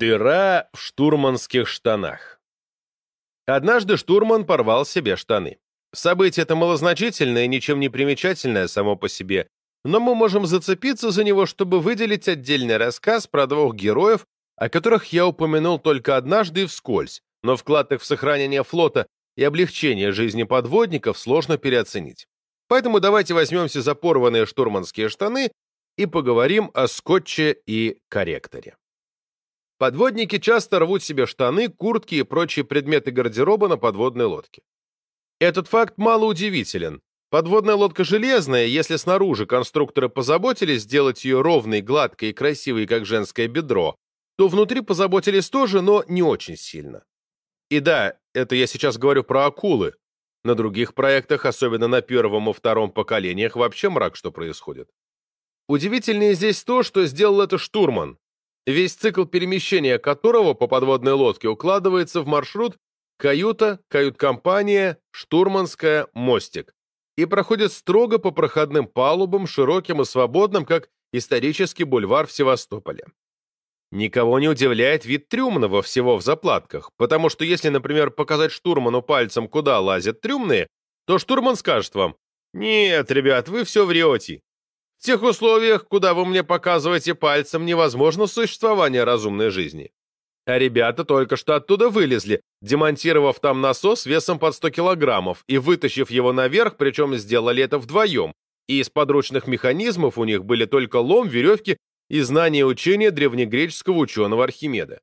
Дыра в штурманских штанах. Однажды штурман порвал себе штаны. Событие это малозначительное ничем не примечательное само по себе, но мы можем зацепиться за него, чтобы выделить отдельный рассказ про двух героев, о которых я упомянул только однажды и вскользь, но вклад их в сохранение флота и облегчение жизни подводников сложно переоценить. Поэтому давайте возьмемся за порванные штурманские штаны и поговорим о скотче и корректоре. Подводники часто рвут себе штаны, куртки и прочие предметы гардероба на подводной лодке. Этот факт мало удивителен. Подводная лодка железная, если снаружи конструкторы позаботились сделать ее ровной, гладкой и красивой, как женское бедро, то внутри позаботились тоже, но не очень сильно. И да, это я сейчас говорю про акулы. На других проектах, особенно на первом и втором поколениях, вообще мрак, что происходит. Удивительнее здесь то, что сделал это штурман, весь цикл перемещения которого по подводной лодке укладывается в маршрут каюта, кают-компания, штурманская, мостик и проходит строго по проходным палубам, широким и свободным, как исторический бульвар в Севастополе. Никого не удивляет вид трюмного всего в заплатках, потому что если, например, показать штурману пальцем, куда лазят трюмные, то штурман скажет вам, «Нет, ребят, вы все врете. В тех условиях, куда вы мне показываете пальцем, невозможно существование разумной жизни. А ребята только что оттуда вылезли, демонтировав там насос весом под 100 килограммов и вытащив его наверх, причем сделали это вдвоем. И из подручных механизмов у них были только лом, веревки и знание учения древнегреческого ученого Архимеда.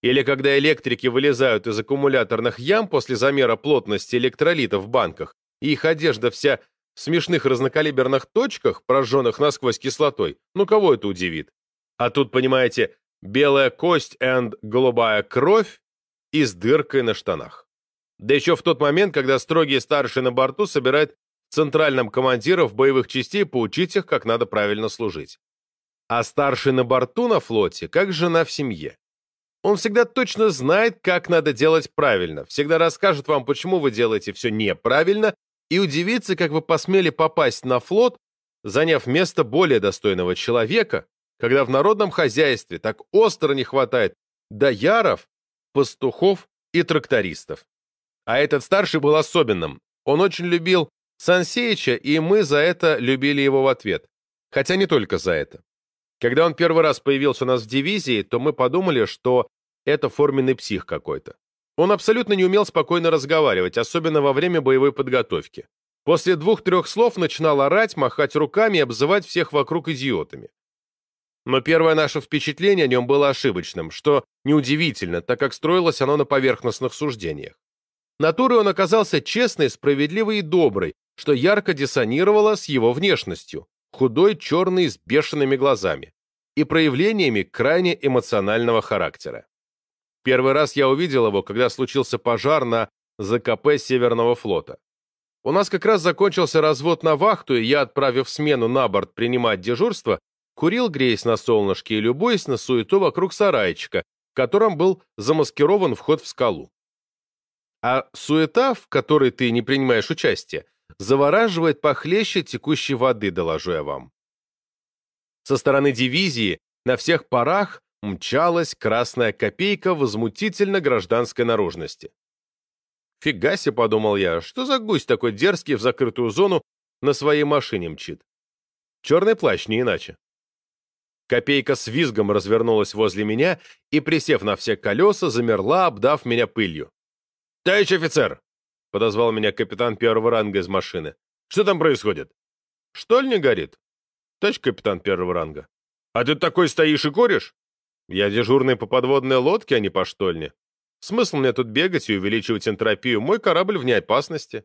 Или когда электрики вылезают из аккумуляторных ям после замера плотности электролитов в банках, и их одежда вся смешных разнокалиберных точках, прожженных насквозь кислотой, ну кого это удивит? А тут, понимаете, белая кость и голубая кровь и с дыркой на штанах. Да еще в тот момент, когда строгий старший на борту собирает центральным командиров боевых частей поучить их, как надо правильно служить. А старший на борту на флоте, как жена в семье. Он всегда точно знает, как надо делать правильно, всегда расскажет вам, почему вы делаете все неправильно, и удивиться, как вы посмели попасть на флот, заняв место более достойного человека, когда в народном хозяйстве так остро не хватает дояров, пастухов и трактористов. А этот старший был особенным. Он очень любил Сансеича, и мы за это любили его в ответ. Хотя не только за это. Когда он первый раз появился у нас в дивизии, то мы подумали, что это форменный псих какой-то. Он абсолютно не умел спокойно разговаривать, особенно во время боевой подготовки. После двух-трех слов начинал орать, махать руками и обзывать всех вокруг идиотами. Но первое наше впечатление о нем было ошибочным, что неудивительно, так как строилось оно на поверхностных суждениях. Натурой он оказался честный, справедливый и добрый, что ярко диссонировало с его внешностью, худой, черный, с бешеными глазами, и проявлениями крайне эмоционального характера. Первый раз я увидел его, когда случился пожар на ЗКП Северного флота. У нас как раз закончился развод на вахту, и я, отправив смену на борт принимать дежурство, курил, греясь на солнышке и любуясь на суету вокруг сарайчика, в котором был замаскирован вход в скалу. А суета, в которой ты не принимаешь участие, завораживает похлеще текущей воды, доложу я вам. Со стороны дивизии на всех парах мчалась красная копейка возмутительно гражданской наружности. «Фига себе», — подумал я, — «что за гусь такой дерзкий в закрытую зону на своей машине мчит? Черный плащ, не иначе». Копейка с визгом развернулась возле меня и, присев на все колеса, замерла, обдав меня пылью. «Товарищ офицер!» — подозвал меня капитан первого ранга из машины. «Что там происходит?» «Штоль не горит?» «Товарищ капитан первого ранга». «А ты такой стоишь и коришь?» Я дежурный по подводной лодке, а не по штольне. Смысл мне тут бегать и увеличивать энтропию? Мой корабль вне опасности.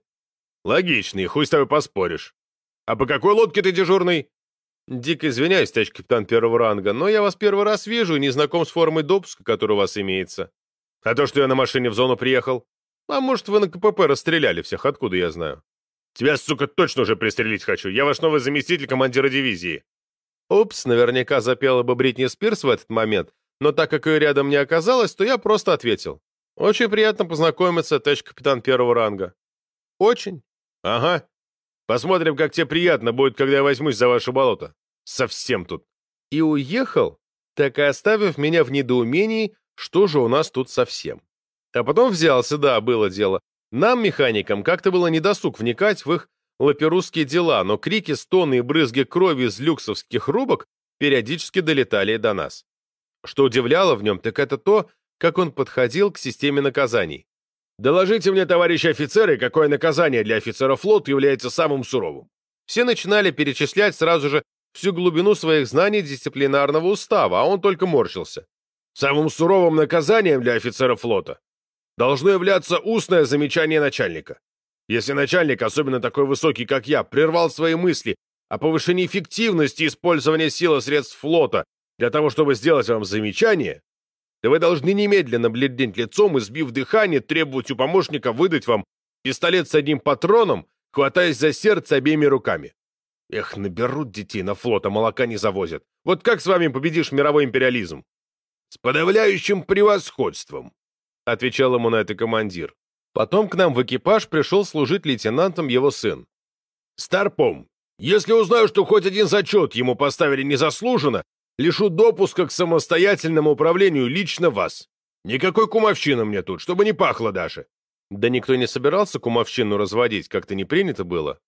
Логичный, хуй с тобой поспоришь. А по какой лодке ты дежурный? Дико извиняюсь, товарищ капитан первого ранга, но я вас первый раз вижу и не знаком с формой допуска, которая у вас имеется. А то, что я на машине в зону приехал? А может, вы на КПП расстреляли всех, откуда я знаю? Тебя, сука, точно уже пристрелить хочу. Я ваш новый заместитель командира дивизии. Упс, наверняка запела бы Бритни Спирс в этот момент, но так как ее рядом не оказалось, то я просто ответил. Очень приятно познакомиться, товарищ капитан первого ранга. Очень. Ага. Посмотрим, как тебе приятно будет, когда я возьмусь за ваше болото. Совсем тут. И уехал, так и оставив меня в недоумении, что же у нас тут совсем. А потом взялся, да, было дело. Нам, механикам, как-то было недосуг вникать в их лаперусские дела, но крики, стоны и брызги крови из люксовских рубок периодически долетали до нас. Что удивляло в нем, так это то, как он подходил к системе наказаний. «Доложите мне, товарищи офицеры, какое наказание для офицера флота является самым суровым». Все начинали перечислять сразу же всю глубину своих знаний дисциплинарного устава, а он только морщился. Самым суровым наказанием для офицера флота должно являться устное замечание начальника. Если начальник, особенно такой высокий, как я, прервал свои мысли о повышении эффективности использования сил средств флота для того, чтобы сделать вам замечание, то вы должны немедленно бледнеть лицом и, сбив дыхание, требовать у помощника выдать вам пистолет с одним патроном, хватаясь за сердце обеими руками. Эх, наберут детей на флот, а молока не завозят. Вот как с вами победишь мировой империализм? С подавляющим превосходством, отвечал ему на это командир. Потом к нам в экипаж пришел служить лейтенантом его сын. «Старпом, если узнаю, что хоть один зачет ему поставили незаслуженно, лишу допуска к самостоятельному управлению лично вас. Никакой кумовщины мне тут, чтобы не пахло даже». Да никто не собирался кумовщину разводить, как-то не принято было.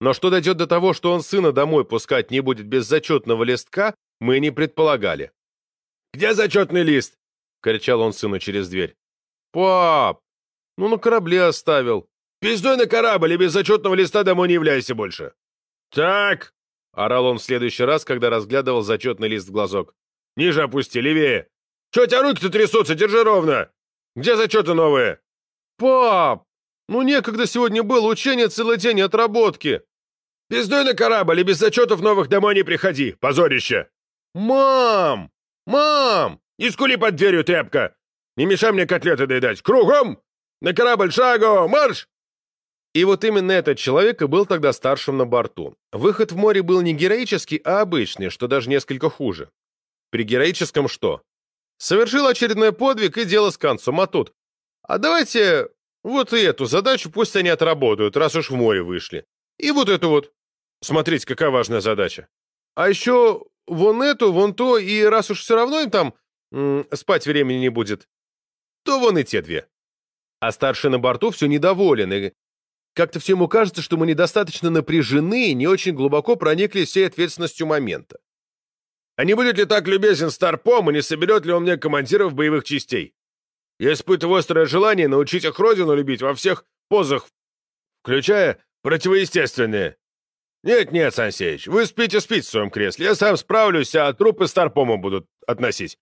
Но что дойдет до того, что он сына домой пускать не будет без зачетного листка, мы не предполагали. «Где зачетный лист?» — кричал он сыну через дверь. «Пап, ну, на корабле оставил. Пиздой на корабль и без зачетного листа домой не являйся больше. Так, орал он в следующий раз, когда разглядывал зачетный лист в глазок. Ниже опусти, левее. Че у тебя руки-то трясутся, держи ровно. Где зачеты новые? Пап, ну некогда сегодня было учение целый день отработки. Пиздой на корабль и без зачетов новых домой не приходи, позорище. Мам! Мам! Не скули под дверью, тряпка! Не мешай мне котлеты доедать. Кругом! На корабль шагу! Марш!» И вот именно этот человек и был тогда старшим на борту. Выход в море был не героический, а обычный, что даже несколько хуже. При героическом что? Совершил очередной подвиг и дело с концом, а тут. А давайте вот и эту задачу пусть они отработают, раз уж в море вышли. И вот эту вот. Смотрите, какая важная задача. А еще вон эту, вон то, и раз уж все равно им там спать времени не будет, то вон и те две. А старший на борту все недоволен, и как-то всему кажется, что мы недостаточно напряжены и не очень глубоко проникли всей ответственностью момента. А не будет ли так любезен Старпом и не соберет ли он мне командиров боевых частей? Я испытываю острое желание научить их родину любить во всех позах, включая противоестественные. Нет-нет, Сансеич, вы спите-спите в своем кресле, я сам справлюсь, а трупы Старпома будут относить.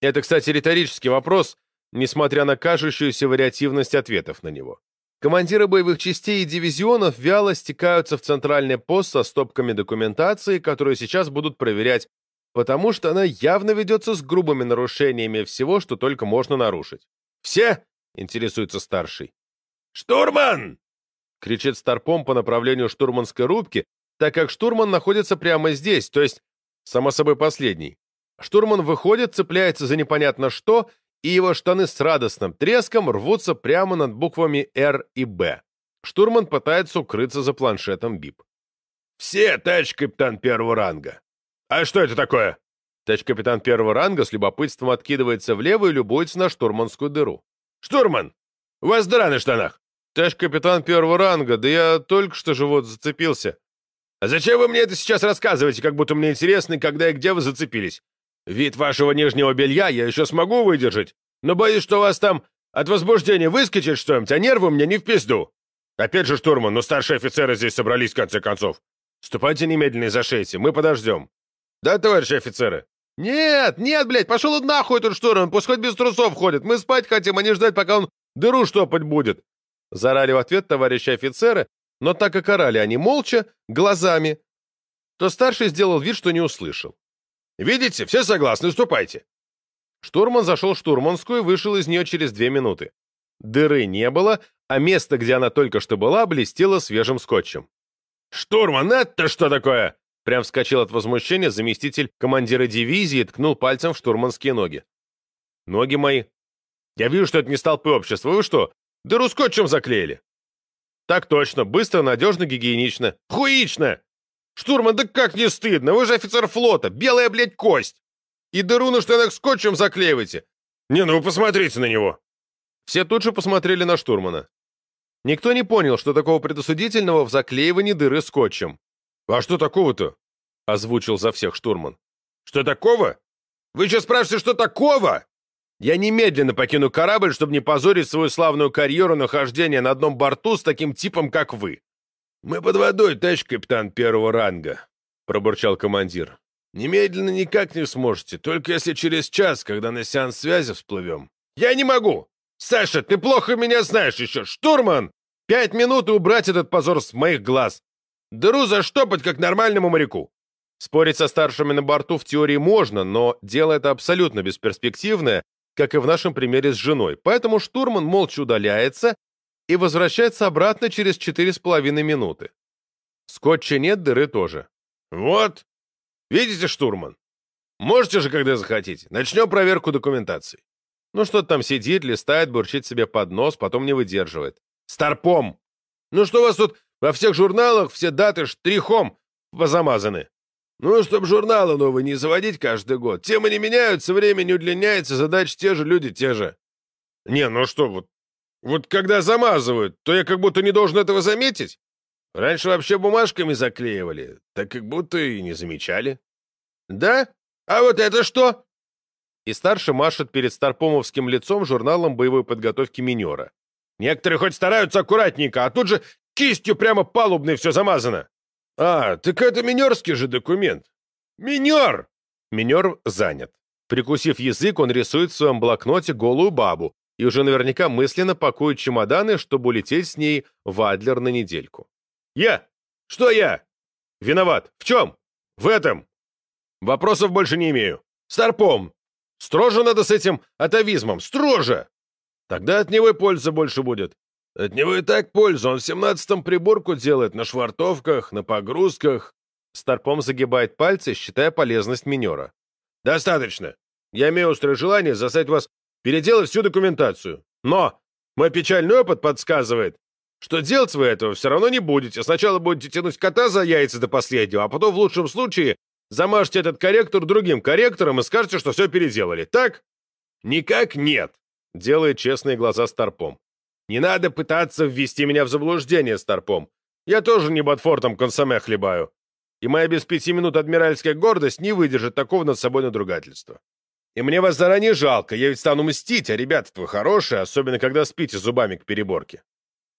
Это, кстати, риторический вопрос, несмотря на кажущуюся вариативность ответов на него. Командиры боевых частей и дивизионов вяло стекаются в центральный пост со стопками документации, которую сейчас будут проверять, потому что она явно ведется с грубыми нарушениями всего, что только можно нарушить. «Все?» — интересуется старший. «Штурман!» — кричит старпом по направлению штурманской рубки, так как штурман находится прямо здесь, то есть, само собой, последний. Штурман выходит, цепляется за непонятно что и его штаны с радостным треском рвутся прямо над буквами «Р» и «Б». Штурман пытается укрыться за планшетом БИП. «Все, товарищ капитан первого ранга!» «А что это такое?» Товарищ капитан первого ранга с любопытством откидывается влево и любуется на штурманскую дыру. «Штурман! У вас дыра на штанах!» «Товарищ капитан первого ранга, да я только что же вот зацепился». «А зачем вы мне это сейчас рассказываете, как будто мне интересно, когда и где вы зацепились? Вид вашего нижнего белья я еще смогу выдержать, но боюсь, что у вас там от возбуждения выскочит что-нибудь, а нервы мне не в пизду. Опять же, штурман, но старшие офицеры здесь собрались в конце концов. Ступайте немедленно и зашейте, мы подождем. Да, товарищи офицеры? Нет, нет, блядь, пошел он нахуй этот штурман, пусть хоть без трусов ходит. Мы спать хотим, а не ждать, пока он дыру штопать будет. Зарали в ответ товарищи офицеры, но так как орали они молча, глазами, то старший сделал вид, что не услышал. Видите, все согласны, ступайте. Штурман зашел в штурманскую и вышел из нее через две минуты. Дыры не было, а место, где она только что была, блестело свежим скотчем. «Штурман, это что такое?» Прям вскочил от возмущения заместитель командира дивизии и ткнул пальцем в штурманские ноги. «Ноги мои. Я вижу, что это не столпы общества. Вы что, дыру скотчем заклеили?» «Так точно. Быстро, надежно, гигиенично. Хуично! «Штурман, да как не стыдно? Вы же офицер флота! Белая, блядь, кость! И дыру на штанах скотчем заклеиваете! Не, ну вы посмотрите на него!» Все тут же посмотрели на штурмана. Никто не понял, что такого предосудительного в заклеивании дыры скотчем. «А что такого-то?» — озвучил за всех штурман. «Что такого? Вы сейчас спрашиваете, что такого?» «Я немедленно покину корабль, чтобы не позорить свою славную карьеру нахождения на одном борту с таким типом, как вы». «Мы под водой, товарищ капитан первого ранга», — пробурчал командир. «Немедленно никак не сможете, только если через час, когда на сеанс связи всплывем». «Я не могу! Саша, ты плохо меня знаешь еще! Штурман! Пять минут и убрать этот позор с моих глаз! Дыру заштопать, как нормальному моряку!» Спорить со старшими на борту в теории можно, но дело это абсолютно бесперспективное, как и в нашем примере с женой, поэтому штурман молча удаляется и возвращается обратно через четыре с половиной минуты. Скотча нет, дыры тоже. «Вот! Видите, штурман? Можете же, когда захотите. Начнем проверку документации». Ну что-то там сидит, листает, бурчит себе под нос, потом не выдерживает. «Старпом! Ну что у вас тут во всех журналах все даты штрихом позамазаны?» «Ну, чтобы журналы новые не заводить каждый год. Темы не меняются, время не удлиняется, задачи те же, люди те же». «Не, ну что, вот, вот когда замазывают, то я как будто не должен этого заметить?» Раньше вообще бумажками заклеивали, так как будто и не замечали. Да? А вот это что? И старший машет перед старпомовским лицом журналом боевой подготовки минера. Некоторые хоть стараются аккуратненько, а тут же кистью прямо палубной все замазано. А, так это минерский же документ. Минер! Минер занят. Прикусив язык, он рисует в своем блокноте голую бабу и уже наверняка мысленно пакует чемоданы, чтобы улететь с ней в Адлер на недельку. Я? Что я? Виноват. В чем? В этом. Вопросов больше не имею. Старпом. Строже надо с этим атовизмом. Строже. Тогда от него и польза больше будет. От него и так польза. Он в семнадцатом приборку делает на швартовках, на погрузках. Старпом загибает пальцы, считая полезность минера. Достаточно. Я имею острое желание заставить вас переделать всю документацию. Но мой печальный опыт подсказывает, что делать вы этого все равно не будете. Сначала будете тянуть кота за яйца до последнего, а потом в лучшем случае замажете этот корректор другим корректором и скажете, что все переделали. Так? Никак нет, делает честные глаза Старпом. Не надо пытаться ввести меня в заблуждение, Старпом. Я тоже не Ботфортом консоме хлебаю. И моя без пяти минут адмиральская гордость не выдержит такого над собой надругательства. И мне вас заранее жалко, я ведь стану мстить, а ребята-то вы хорошие, особенно когда спите зубами к переборке.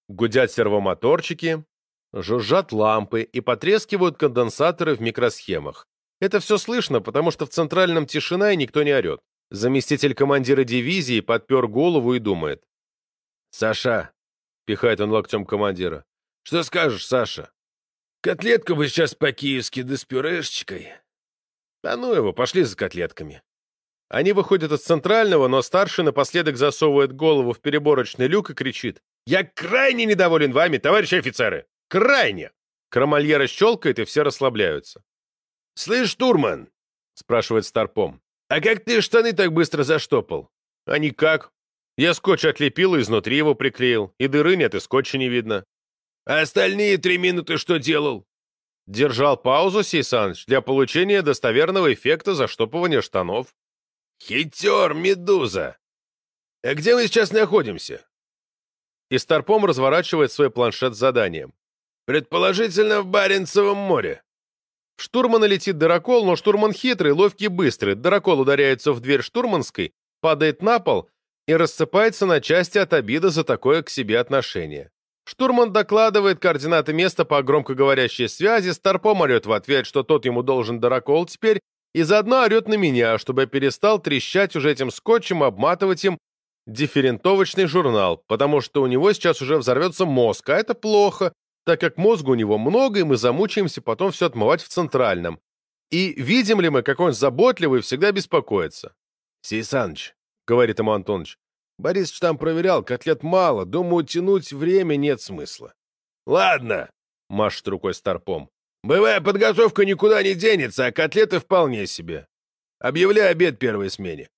Гудят сервомоторчики, жужжат лампы и потрескивают конденсаторы в микросхемах. Это все слышно, потому что в центральном тишина и никто не орет. Заместитель командира дивизии подпер голову и думает. «Саша!» — пихает он локтем командира. «Что скажешь, Саша? Котлетку бы сейчас по-киевски да с пюрешечкой». «Да ну его, пошли за котлетками». Они выходят из центрального, но старший напоследок засовывает голову в переборочный люк и кричит. «Я крайне недоволен вами, товарищи офицеры! Крайне!» Крамольера щелкает, и все расслабляются. «Слышь, штурман!» — спрашивает Старпом. «А как ты штаны так быстро заштопал?» «А никак. Я скотч отлепил и изнутри его приклеил. И дыры нет, и скотча не видно». «А остальные три минуты что делал?» Держал паузу, Сейсаныч, для получения достоверного эффекта заштопывания штанов. «Хитер, медуза! А где мы сейчас находимся?» И Старпом разворачивает свой планшет с заданием. «Предположительно, в Баренцевом море». В штурмана летит дырокол, но штурман хитрый, ловкий, быстрый. Дырокол ударяется в дверь штурманской, падает на пол и рассыпается на части от обиды за такое к себе отношение. Штурман докладывает координаты места по громкоговорящей связи, Старпом орет в ответ, что тот ему должен дырокол теперь, и заодно орет на меня, чтобы я перестал трещать уже этим скотчем, обматывать им дифферентовочный журнал, потому что у него сейчас уже взорвется мозг, а это плохо, так как мозга у него много, и мы замучаемся потом все отмывать в центральном. И видим ли мы, как он заботливый всегда беспокоится? «Сейсаныч», — говорит ему Антоныч, — «Борис там проверял, котлет мало, думаю, тянуть время нет смысла». «Ладно», — машет рукой Старпом, Боевая подготовка никуда не денется, а котлеты вполне себе. Объявляю обед первой смене.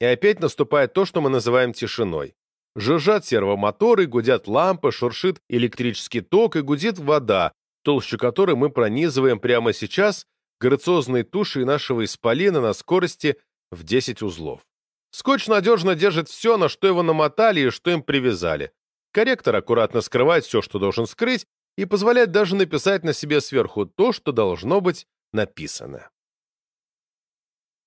И опять наступает то, что мы называем тишиной. Жужжат сервомоторы, гудят лампы, шуршит электрический ток и гудит вода, толщу которой мы пронизываем прямо сейчас грациозной тушей нашего исполина на скорости в 10 узлов. Скотч надежно держит все, на что его намотали и что им привязали. Корректор аккуратно скрывает все, что должен скрыть, и позволяет даже написать на себе сверху то, что должно быть написано.